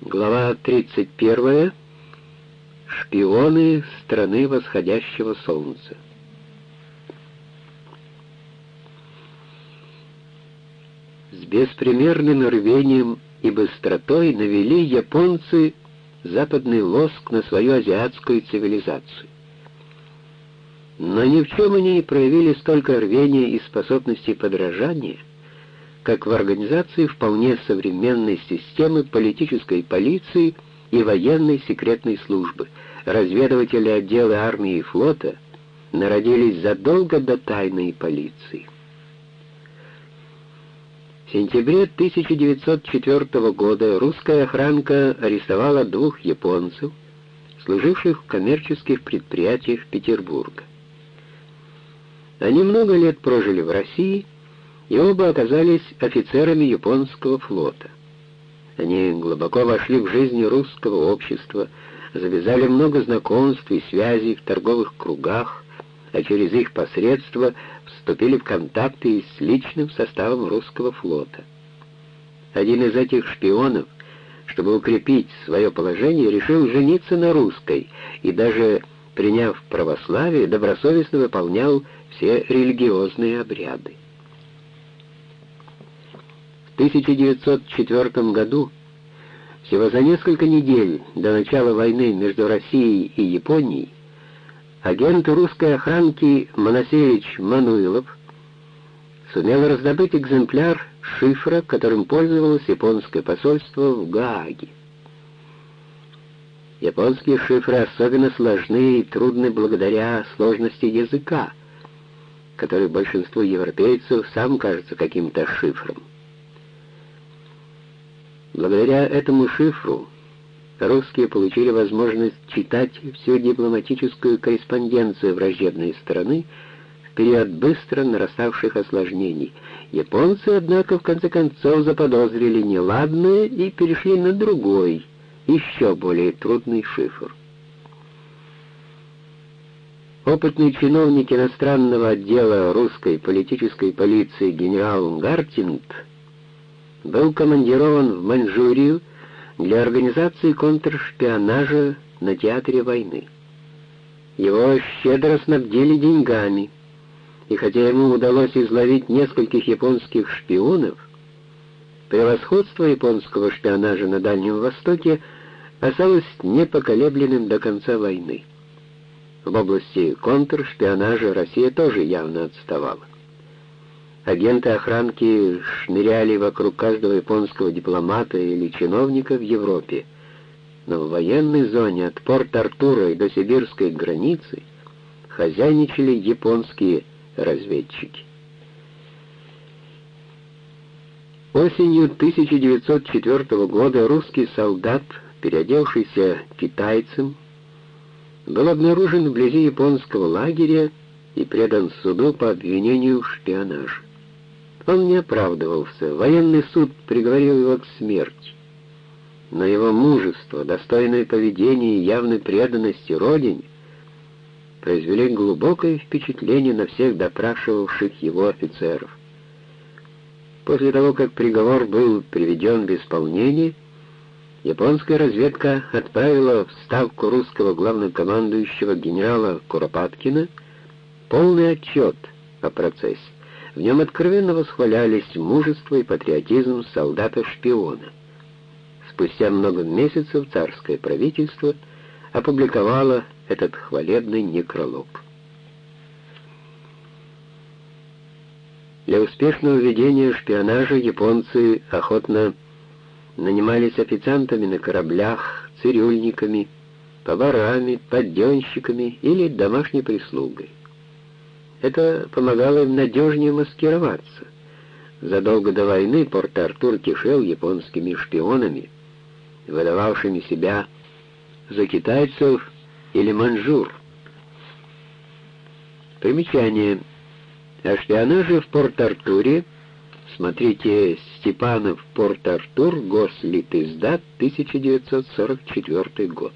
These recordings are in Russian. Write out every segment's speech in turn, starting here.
Глава 31. Шпионы страны восходящего солнца. С беспримерным рвением и быстротой навели японцы западный лоск на свою азиатскую цивилизацию. Но ни в чем они не проявили столько рвения и способности подражания, как в организации вполне современной системы политической полиции и военной секретной службы. Разведыватели отдела армии и флота народились задолго до тайной полиции. В сентябре 1904 года русская охранка арестовала двух японцев, служивших в коммерческих предприятиях Петербурга. Они много лет прожили в России, и оба оказались офицерами японского флота. Они глубоко вошли в жизнь русского общества, завязали много знакомств и связей в торговых кругах, а через их посредство вступили в контакты с личным составом русского флота. Один из этих шпионов, чтобы укрепить свое положение, решил жениться на русской и даже, приняв православие, добросовестно выполнял все религиозные обряды. 1904 году, всего за несколько недель до начала войны между Россией и Японией, агент русской охранки Моносевич Мануилов сумел раздобыть экземпляр шифра, которым пользовалось японское посольство в Гааге. Японские шифры особенно сложны и трудны благодаря сложности языка, который большинству европейцев сам кажется каким-то шифром. Благодаря этому шифру русские получили возможность читать всю дипломатическую корреспонденцию враждебной страны в период быстро нараставших осложнений. Японцы, однако, в конце концов заподозрили неладное и перешли на другой, еще более трудный шифр. Опытный чиновник иностранного отдела русской политической полиции генерал Гартинг был командирован в Маньчжурию для организации контршпионажа на театре войны. Его щедро снабдили деньгами, и хотя ему удалось изловить нескольких японских шпионов, превосходство японского шпионажа на Дальнем Востоке осталось непоколебленным до конца войны. В области контршпионажа Россия тоже явно отставала. Агенты охранки шныряли вокруг каждого японского дипломата или чиновника в Европе, но в военной зоне от Порт-Артура и до сибирской границы хозяйничали японские разведчики. Осенью 1904 года русский солдат, переодевшийся китайцем, был обнаружен вблизи японского лагеря и предан суду по обвинению в шпионаже. Он не оправдывался, военный суд приговорил его к смерти. Но его мужество, достойное поведение и явной преданности родине произвели глубокое впечатление на всех допрашивавших его офицеров. После того, как приговор был приведен в исполнение, японская разведка отправила в ставку русского главнокомандующего генерала Куропаткина полный отчет о процессе. В нем откровенно восхвалялись мужество и патриотизм солдата-шпиона. Спустя много месяцев царское правительство опубликовало этот хвалебный некролог. Для успешного ведения шпионажа японцы охотно нанимались официантами на кораблях, цирюльниками, поварами, подденщиками или домашней прислугой. Это помогало им надежнее маскироваться. Задолго до войны Порт-Артур кишел японскими шпионами, выдававшими себя за китайцев или манжур. Примечание. О шпионаже в Порт-Артуре смотрите Степанов Порт-Артур, Гослитиздат, 1944 год.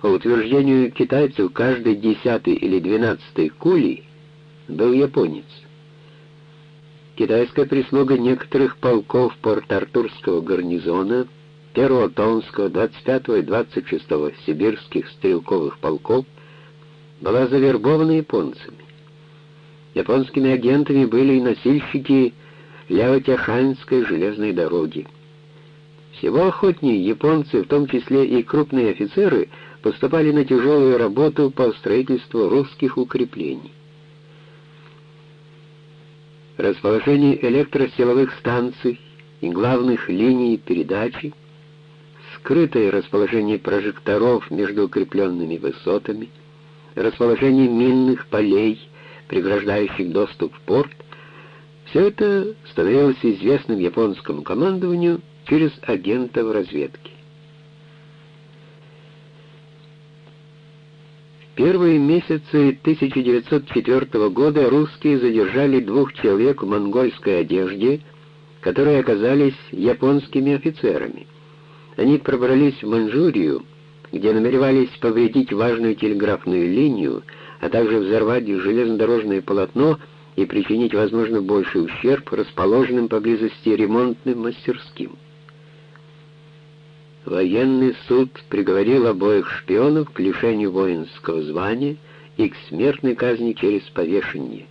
По утверждению китайцев, каждый десятый или двенадцатый кулий был японец. Китайская прислуга некоторых полков Порт-Артурского гарнизона, 1-го Тонского, 25-го и 26-го сибирских стрелковых полков была завербована японцами. Японскими агентами были и носильщики Ляотяханской железной дороги. Всего охотнее японцы, в том числе и крупные офицеры, поступали на тяжелую работу по строительству русских укреплений. Расположение электросиловых станций и главных линий передачи, скрытое расположение прожекторов между укрепленными высотами, расположение минных полей, преграждающих доступ в порт, все это становилось известным японскому командованию через агентов разведки. Первые месяцы 1904 года русские задержали двух человек в монгольской одежде, которые оказались японскими офицерами. Они пробрались в Манчжурию, где намеревались повредить важную телеграфную линию, а также взорвать железнодорожное полотно и причинить, возможно, больший ущерб расположенным поблизости ремонтным мастерским. Военный суд приговорил обоих шпионов к лишению воинского звания и к смертной казни через повешение.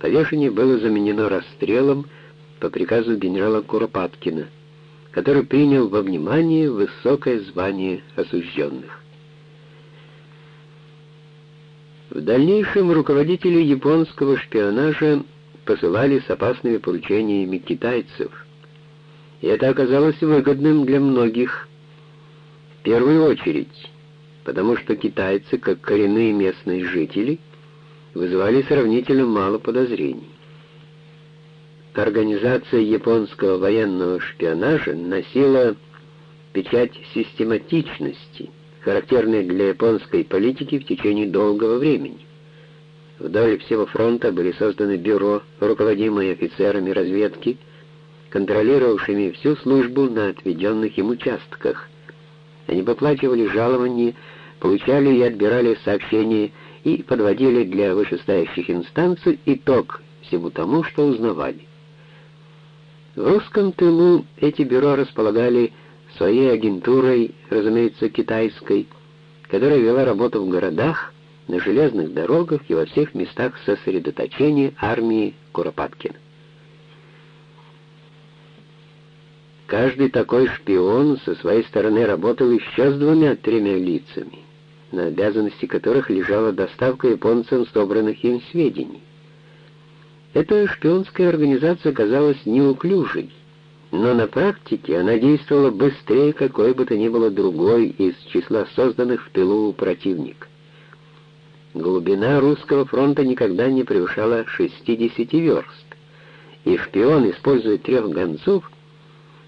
Повешение было заменено расстрелом по приказу генерала Куропаткина, который принял во внимание высокое звание осужденных. В дальнейшем руководители японского шпионажа посылали с опасными поручениями китайцев – и это оказалось выгодным для многих. В первую очередь, потому что китайцы, как коренные местные жители, вызывали сравнительно мало подозрений. Организация японского военного шпионажа носила печать систематичности, характерной для японской политики в течение долгого времени. Вдоль всего фронта были созданы бюро, руководимые офицерами разведки, контролировавшими всю службу на отведенных им участках. Они выплачивали жалования, получали и отбирали сообщения и подводили для вышестоящих инстанций итог всему тому, что узнавали. В русском тылу эти бюро располагали своей агентурой, разумеется, китайской, которая вела работу в городах, на железных дорогах и во всех местах сосредоточения армии Куропаткина. Каждый такой шпион со своей стороны работал еще с двумя-тремя лицами, на обязанности которых лежала доставка японцам собранных им сведений. Эта шпионская организация казалась неуклюжей, но на практике она действовала быстрее какой бы то ни было другой из числа созданных в тылу у противника. Глубина русского фронта никогда не превышала 60 верст, и шпион, используя трех гонцов,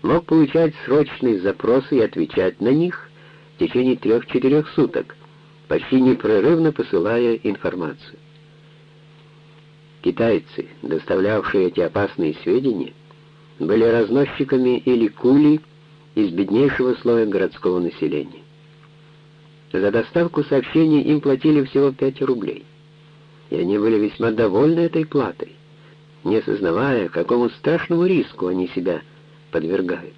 мог получать срочные запросы и отвечать на них в течение трех-четырех суток, почти непрерывно посылая информацию. Китайцы, доставлявшие эти опасные сведения, были разносчиками или кули из беднейшего слоя городского населения. За доставку сообщений им платили всего 5 рублей, и они были весьма довольны этой платой, не осознавая, какому страшному риску они себя подвергают.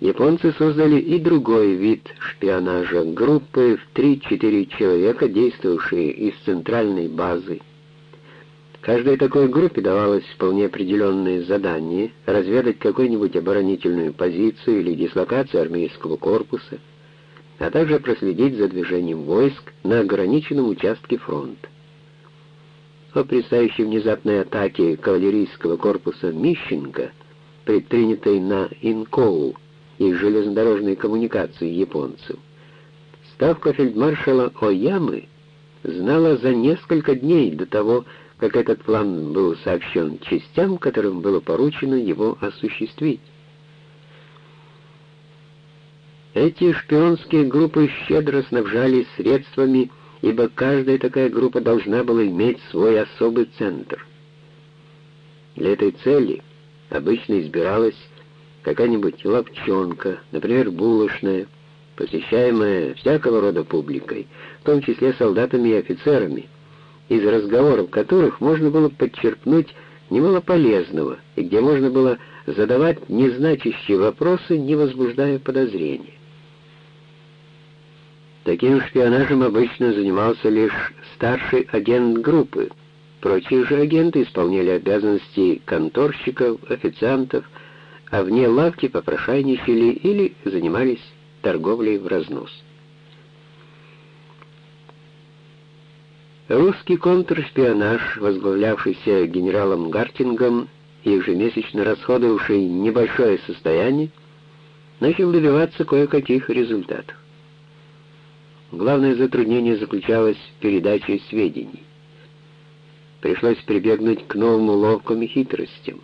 Японцы создали и другой вид шпионажа, группы в 3-4 человека, действовавшие из центральной базы. Каждой такой группе давалось вполне определенное задание разведать какую-нибудь оборонительную позицию или дислокацию армейского корпуса, а также проследить за движением войск на ограниченном участке фронта предстоящей внезапной атаке кавалерийского корпуса Мищенко, предпринятой на Инкоу и железнодорожной коммуникации японцев, ставка фельдмаршала Оямы знала за несколько дней до того, как этот план был сообщен частям, которым было поручено его осуществить. Эти шпионские группы щедро снабжались средствами ибо каждая такая группа должна была иметь свой особый центр. Для этой цели обычно избиралась какая-нибудь лапчонка, например, булочная, посещаемая всякого рода публикой, в том числе солдатами и офицерами, из разговоров которых можно было подчеркнуть немало полезного и где можно было задавать незначащие вопросы, не возбуждая подозрения. Таким шпионажем обычно занимался лишь старший агент группы. Прочие же агенты исполняли обязанности конторщиков, официантов, а вне лавки попрошайничали или занимались торговлей в разнос. Русский контршпионаж, возглавлявшийся генералом Гартингом и ежемесячно расходовавший небольшое состояние, начал добиваться кое-каких результатов. Главное затруднение заключалось в передаче сведений. Пришлось прибегнуть к новым уловкам и хитростям.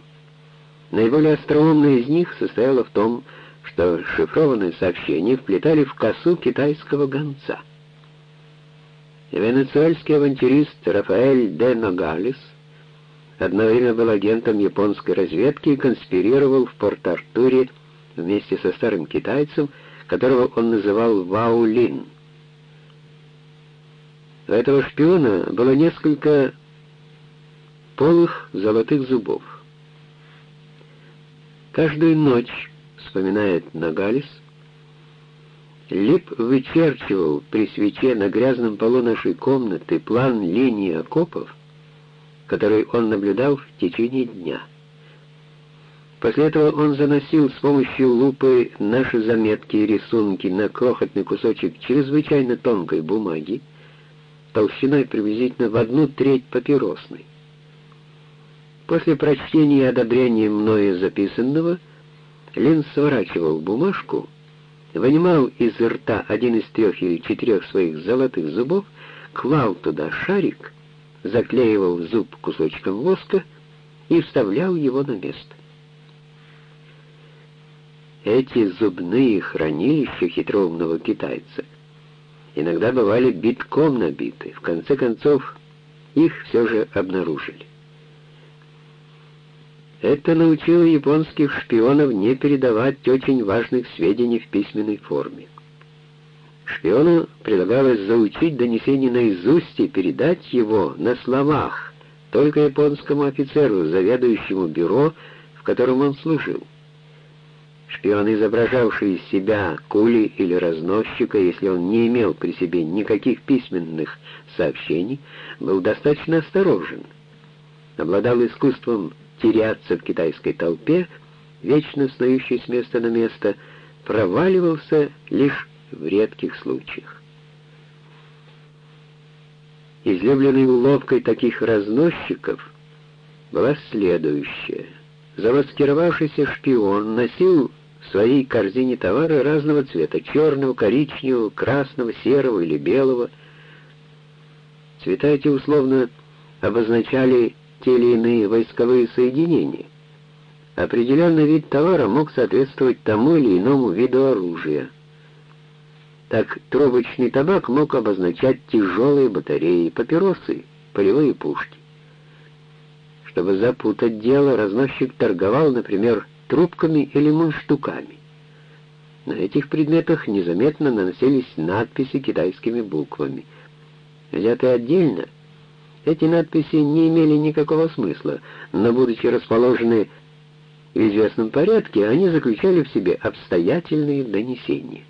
Наиболее остроумное из них состояло в том, что шифрованные сообщения вплетали в косу китайского гонца — Венесуэльский авантюрист Рафаэль де Ногалес одно время был агентом японской разведки и конспирировал в Порт-Артуре вместе со старым китайцем, которого он называл Вау Лин. У этого шпиона было несколько полых золотых зубов. Каждую ночь, вспоминает Нагалис, Лип вычерчивал при свече на грязном полу нашей комнаты план линии окопов, который он наблюдал в течение дня. После этого он заносил с помощью лупы наши заметки и рисунки на крохотный кусочек чрезвычайно тонкой бумаги, толщиной приблизительно в одну треть папиросной. После прочтения и одобрения мною записанного, Лин сворачивал бумажку вынимал из рта один из трех или четырех своих золотых зубов, клал туда шарик, заклеивал зуб кусочком воска и вставлял его на место. Эти зубные хранилища хитроумного китайца иногда бывали битком набиты. В конце концов, их все же обнаружили. Это научило японских шпионов не передавать очень важных сведений в письменной форме. Шпиону предлагалось заучить донесение наизусть и передать его на словах только японскому офицеру, заведующему бюро, в котором он служил. Шпион, изображавший из себя кули или разносчика, если он не имел при себе никаких письменных сообщений, был достаточно осторожен, обладал искусством теряться в китайской толпе, вечно снующей с места на место, проваливался лишь в редких случаях. Излюбленной уловкой таких разносчиков была следующая. Замаскировавшийся шпион носил своей корзине товары разного цвета — черного, коричневого, красного, серого или белого. Цвета эти условно обозначали те или иные войсковые соединения. Определенный вид товара мог соответствовать тому или иному виду оружия. Так трубочный табак мог обозначать тяжелые батареи, папиросы, полевые пушки. Чтобы запутать дело, разносчик торговал, например, трубками или мундштуками. На этих предметах незаметно наносились надписи китайскими буквами. Взятые отдельно, эти надписи не имели никакого смысла, но, будучи расположены в известном порядке, они заключали в себе обстоятельные донесения.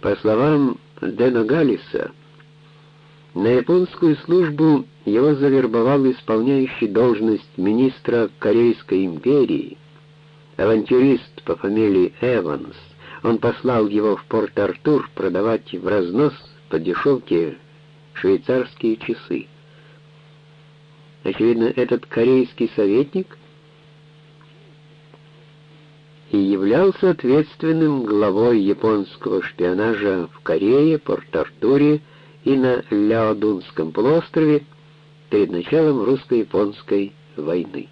По словам Дэна Галлиса, на японскую службу его завербовал исполняющий должность министра Корейской империи, авантюрист по фамилии Эванс. Он послал его в Порт-Артур продавать в разнос по дешевке швейцарские часы. Очевидно, этот корейский советник и являлся ответственным главой японского шпионажа в Корее, Порт-Артуре и на Ляодунском полуострове перед началом русско-японской войны.